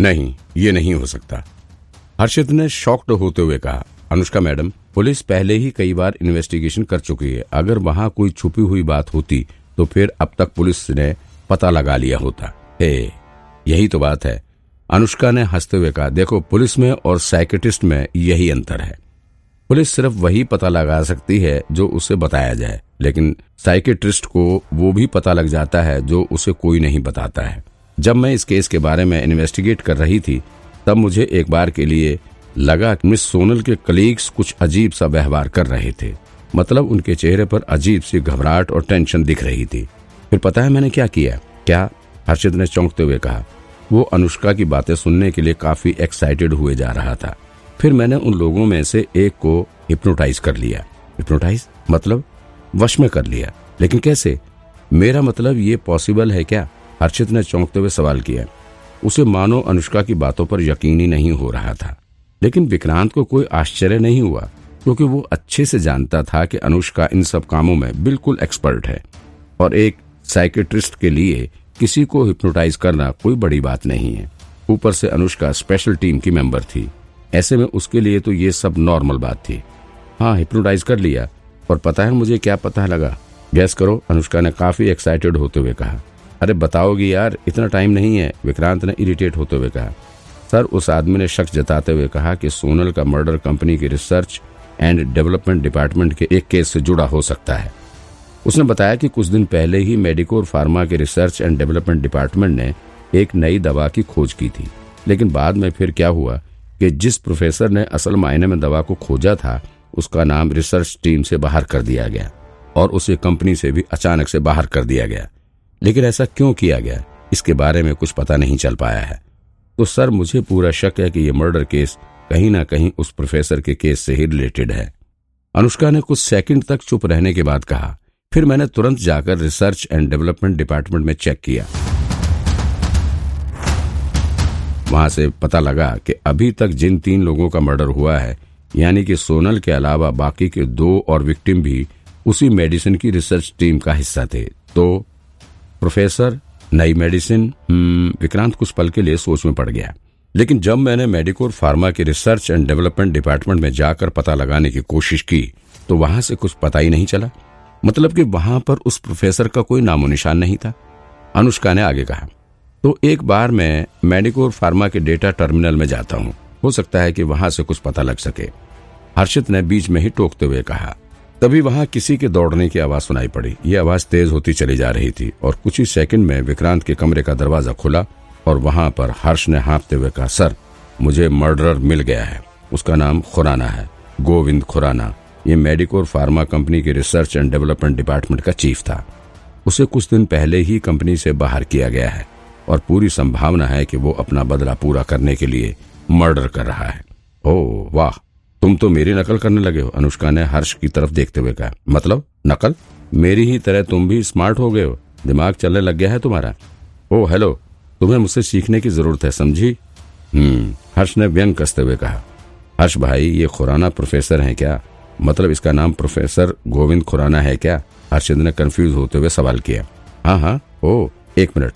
नहीं, ये नहीं हो सकता। हर्षित ने शॉक्ड होते हुए कहा, अनुष्का मैडम, पुलिस पहले ही कई बार इन्वेस्टिगेशन कर चुकी है। अगर वहाँ कोई छुपी हुई बात होती तो फिर अब तक पुलिस ने पता लगा लिया होता। हे यही तो बात है। अनुष्का ने हँसते हुए कहा, देखो, पुलिस में और साइकेटिस्ट में यही अंतर है। पुलिस सिर्फ़ वही पता लगा सकती है जो उसे बताया जाए, लेकिन साइकेट्रिस्ट को वो भी पता लग जाता है जो उसे कोई नहीं बताता है। जब मैं इस केस के बारे में इन्वेस्टिगेट कर रही थी, तब मुझे एक बार के लिए लगा कि मिस सोनल के कलीग्स कुछ अजीब सा व्यवहार कर रहे थे। मतलब उनके चेहरे पर अजीब सी घबराहट और टेंशन दिख रही थी। फिर पता है मैंने क्या किया? क्या? हर्षित ने चौंकते हुए कहा। वो अनुष्का की बातें सुनने के लिए काफ़ी एक्साइटेड हुए जा रहा था। फिर मैंने उन लोगों में से एक को हिप्नोटाइज कर लिया। हिप्नोटाइज मतलब? वश में कर लिया। लेकिन कैसे? मेरा मतलब ये पॉसिबल है क्या? हर्षित ने चौंकते हुए सवाल किया, उसे मानो अनुष्का की बातों पर यकीन ही नहीं हो रहा था। लेकिन विक्रांत को कोई आश्चर्य नहीं हुआ, क्योंकि वो अच्छे से जानता था कि अनुष्का इन सब कामों में बिल्कुल एक्सपर्ट है। और एक साइकेट्रिस्ट के लिए किसी को हिप्नोटाइज करना कोई बड़ी बात नहीं है। ऊपर से अनुष्का स्पेशल टीम की मेंबर थी। ऐसे में उसके लिए तो ये सब नॉर्मल बात थी। हाँ हिप्नोटाइज कर लिया, और पता है मुझे क्या पता लगा? गैस करो, अनुष्का ने काफ़ी एक्साइटेड होते हुए कहा। अरे बताओगी यार, इतना टाइम नहीं है। विक्रांत ने इरिटेट होते हुए कहा। सर, उस आदमी ने शक जताते हुए कहा कि सोनल का मर्डर कंपनी की रिसर्च एंड डेवलपमेंट डिपार्टमेंट के एक केस से जुड़ा हो सकता है। उसने बताया कि कुछ दिन पहले ही मेडिकोर फार्मा के रिसर्च एंड डेवलपमेंट डिपार्टमेंट ने एक नई दवा की खोज की थी। लेकिन बाद में फिर क्या हुआ कि जिस प्रोफेसर ने असल मायने में दवा को खोजा था, उसका नाम रिसर्च टीम से बाहर कर दिया गया और उसे कंपनी से भी अचानक से बाहर कर दिया गया। लेकिन ऐसा क्यों किया गया? इसके बारे में कुछ पता नहीं चल पाया है। तो सर, मुझे पूरा शक है कि यह मर्डर केस कहीं ना कहीं उस प्रोफेसर के केस से ही रिलेटेड है। अनुष्का ने कुछ सेकंड तक चुप रहने के बाद कहा। फिर मैंने तुरंत जाकर रिसर्च एंड डेवलपमेंट डिपार्टमेंट में चेक किया। वहाँ से पता लगा कि अभी तक जिन तीन लोगों का मर्डर हुआ है, यानी कि सोनल के अलावा बाकी के दो और विक्टिम भी उसी मेडिसिन की रिसर्च टीम का हिस्सा थे। तो प्रोफेसर नई मेडिसिन हम्म, विक्रांत कुछ पल के लिए सोच में पड़ गया। लेकिन जब मैंने मेडिकोर फार्मा के रिसर्च एंड डेवलपमेंट डिपार्टमेंट में जाकर पता लगाने की कोशिश की तो वहाँ से कुछ पता ही नहीं चला। मतलब कि वहाँ पर उस प्रोफेसर का कोई नामो निशान नहीं था। अनुष्का ने आगे कहा तो एक बार मैं मेडिकोर फार्मा के डेटा टर्मिनल में जाता हूँ। हो सकता है कि वहाँ से कुछ पता लग सके। हर्षित ने बीच में ही टोकते हुए कहा तभी वहाँ किसी के दौड़ने की आवाज़ सुनाई पड़ी। ये आवाज़ तेज होती चली जा रही थी और कुछ ही सेकंड में विक्रांत के कमरे का दरवाज़ा खुला और वहाँ पर हर्ष ने हाँपते हुए कहा, सर, मुझे मर्डरर मिल गया है। उसका नाम खुराना है, गोविंद खुराना। ये मेडिकोर फार्मा कंपनी के रिसर्च एंड डेवलपमेंट डिपार्टमेंट का चीफ था। उसे कुछ दिन पहले ही कंपनी से बाहर किया गया है और पूरी संभावना है कि वो अपना बदला पूरा करने के लिए मर्डर कर रहा है। ओ वाह! तुम तो मेरी नकल करने लगे हो, अनुष्का ने हर्ष की तरफ़ देखते हुए कहा। मतलब? नकल? मेरी ही तरह तुम भी स्मार्ट हो गए हो। दिमाग चलने लग गया है तुम्हारा। Oh, hello. तुम्हें मुझसे सीखने की ज़रूरत है, समझी? हम्म हर्ष ने व्यंग कसते हुए कहा। हर्ष भाई, ये खुराना प्रोफेसर है क्या? मतलब इसका नाम प्रोफेसर गोविंद खुराना है क्या? हर्षित ने कंफ्यूज होते हुए सवाल किया। हाँ हाँ। ओ, एक मिनट।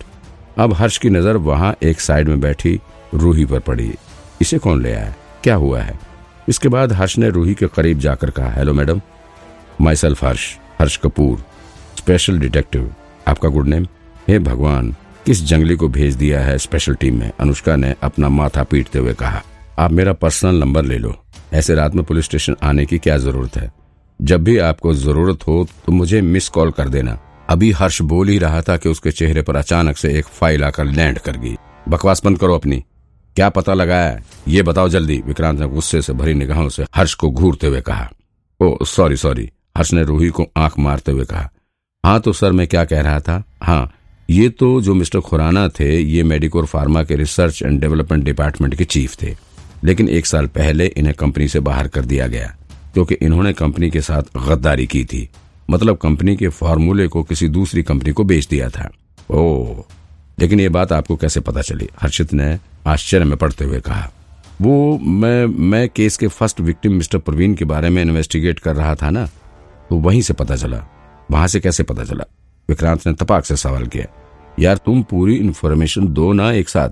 अब हर्ष की नज़र वहाँ एक साइड में बैठी रूही पर पड़ी। इसे कौन ले आया? क्या हुआ है? इसके बाद हर्ष ने रूही के करीब जाकर कहा, hello madam myself Harsh Harsh Kapoor, special detective, आपका गुड नेम? हे भगवान, किस जंगली को भेज दिया है स्पेशल टीम में? अनुष्का ने अपना माथा पीटते हुए कहा, आप मेरा पर्सनल नंबर ले लो। ऐसे रात में पुलिस स्टेशन आने की क्या ज़रूरत है? जब भी आपको ज़रूरत हो तो मुझे मिस कॉल कर देना। अभी हर्ष बोल ही रहा था कि उसके चेहरे पर अचानक से एक फ़ाइल आकर लैंड कर गई। बकवास बंद करो अपनी। क्या पता लगाया? ये बताओ जल्दी, विक्रांत ने गुस्से से भरी निगाहों से हर्ष को घूरते हुए कहा। ओ, सॉरी सॉरी, हर्ष ने रूही को आँख मारते हुए कहा। हाँ तो सर, मैं क्या कह रहा था? हाँ ये तो जो मिस्टर खुराना थे, ये मेडिकोर फार्मा के रिसर्च एंड डेवलपमेंट डिपार्टमेंट के चीफ थे। लेकिन एक साल पहले इन्हें कंपनी से बाहर कर दिया गया, क्योंकि इन्होंने कंपनी के साथ गद्दारी की थी। मतलब कंपनी के फॉर्मूले को किसी दूसरी कंपनी को बेच दिया था। ओ, लेकिन ये बात आपको कैसे पता चली? हर्षित ने आश्चर्य में पड़ते हुए कहा, वो मैं मैं केस के फ़र्स्ट विक्टिम मिस्टर प्रवीण के बारे में इन्वेस्टिगेट कर रहा था ना तो वहीं से पता चला, वहाँ से कैसे पता चला? विक्रांत ने तपाक से सवाल किया, यार तुम पूरी इन्फॉर्मेशन दो ना एक साथ,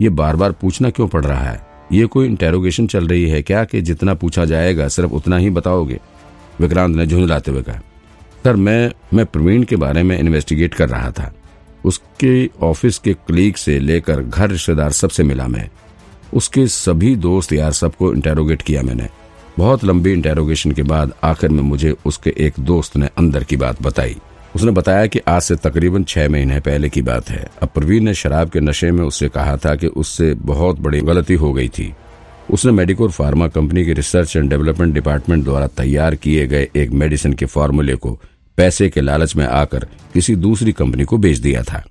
ये बार बार पूछना क्यों पड़ रहा है? ये कोई इंटेरोगेशन चल रही है क्या कि जितना पूछा जाएगा सिर्फ़ उतना ही बताओगे? विक्रांत ने झुंझलाते हुए कहा, सर, मैं मैं प्रवीण के बारे में इन्वेस्टिगेट कर रहा था उसके ऑफ़िस के क्लीग से लेकर घर रिश्तेदार सबसे मिला मैं। उसके सभी दोस्त यार सबको इंटेरोगेट किया मैंने। बहुत लंबी इंटेरोगेशन के बाद आखिर में मुझे उसके एक दोस्त ने अंदर की बात बताई। उसने बताया कि आज से तकरीबन छह महीने पहले की बात है। अब प्रवीण ने शराब के नशे में उससे कहा था कि उससे बहुत बड़ी गलती हो गई थी। उसने मेडिकोर फार्मा कंपनी के रिसर्च एंड डेवलपमेंट डिपार्टमेंट द्वारा तैयार किए गए एक मेडिसिन के फॉर्मूले को पैसे के लालच में आकर किसी दूसरी कंपनी को बेच दिया था।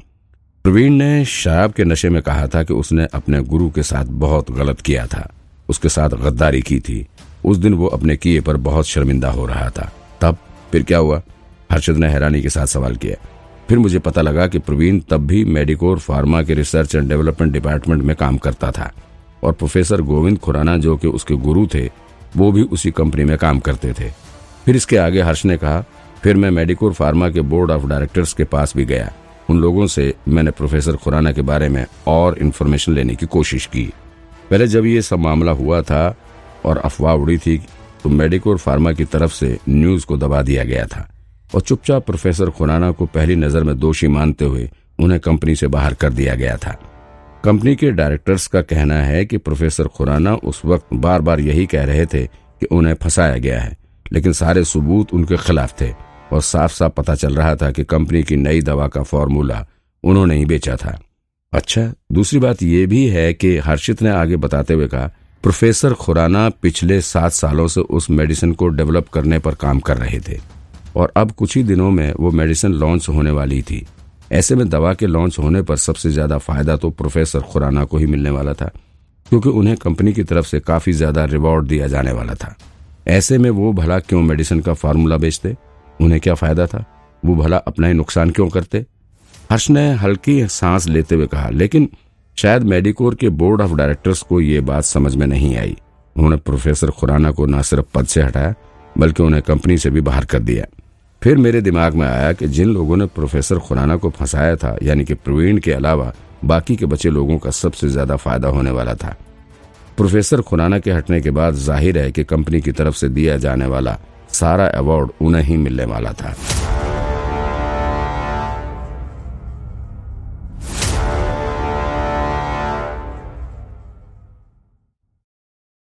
प्रवीण ने शराब के नशे में कहा था कि उसने अपने गुरु के साथ बहुत गलत किया था। उसके साथ गद्दारी की थी। उस दिन वो अपने किए पर बहुत शर्मिंदा हो रहा था। तब फिर क्या हुआ? हर्षद ने हैरानी के साथ सवाल किया। फिर मुझे पता लगा कि प्रवीण तब भी मेडिकोर, फार्मा के रिसर्च एंड डेवलपमेंट डिपार्टमेंट में काम करता था। और प्रोफेसर गोविंद खुराना जो कि उसके गुरु थे, वो भी उसी कंपनी में काम करते थे। फिर इसके आगे हर्ष ने कहा फिर मैं मेडिकोर फार्मा के बोर्ड ऑफ़ डायरेक्टर्स के पास भी गया। उन लोगों से मैंने प्रोफेसर खुराना के बारे में और इन्फॉर्मेशन लेने की कोशिश की। पहले जब ये सब मामला हुआ था और अफवाह उड़ी थी तो मेडिकोर फार्मा की तरफ़ से न्यूज़ को दबा दिया गया था। और चुपचाप प्रोफेसर खुराना को पहली नज़र में दोषी मानते हुए उन्हें कंपनी से बाहर कर दिया गया था। कंपनी के डायरेक्टर्स का कहना है कि प्रोफेसर खुराना उस वक्त बार बार यही कह रहे थे कि उन्हें फंसाया गया है, लेकिन सारे सबूत उनके खिलाफ थे। और साफ़ साफ़ पता चल रहा था कि कंपनी की नई दवा का फॉर्मूला उन्होंने ही बेचा था। अच्छा दूसरी बात यह भी है कि हर्षित ने आगे बताते हुए कहा, प्रोफेसर खुराना पिछले सात सालों से उस मेडिसिन को डेवलप करने पर काम कर रहे थे और अब कुछ ही दिनों में वो मेडिसिन लॉन्च होने वाली थी। ऐसे में दवा के लॉन्च होने पर सबसे ज़्यादा फ़ायदा तो प्रोफेसर खुराना को ही मिलने वाला था, क्योंकि उन्हें कंपनी की तरफ़ से काफ़ी ज़्यादा रिवॉर्ड दिया जाने वाला था। ऐसे में वो भला क्यों मेडिसिन का फार्मूला बेचते? उन्हें क्या फ़ायदा था? वो भला अपना ही नुकसान क्यों करते? हर्ष ने हल्की सांस लेते हुए कहा, लेकिन शायद मेडिकोर के बोर्ड ऑफ़ डायरेक्टर्स को ये बात समझ में नहीं आई। उन्होंने प्रोफेसर खुराना को न सिर्फ़ पद से हटाया, बल्कि उन्हें कंपनी से भी बाहर कर दिया। फिर मेरे दिमाग में आया कि जिन लोगों ने प्रोफेसर खुराना को फंसाया था, यानी कि प्रवीण के अलावा बाकी के बचे लोगों का सबसे ज़्यादा फ़ायदा होने वाला था। प्रोफेसर खुराना के हटने के बाद ज़ाहिर है कि कंपनी की तरफ़ से दिया जाने वाला सारा अवार्ड उन्हें ही मिलने वाला था।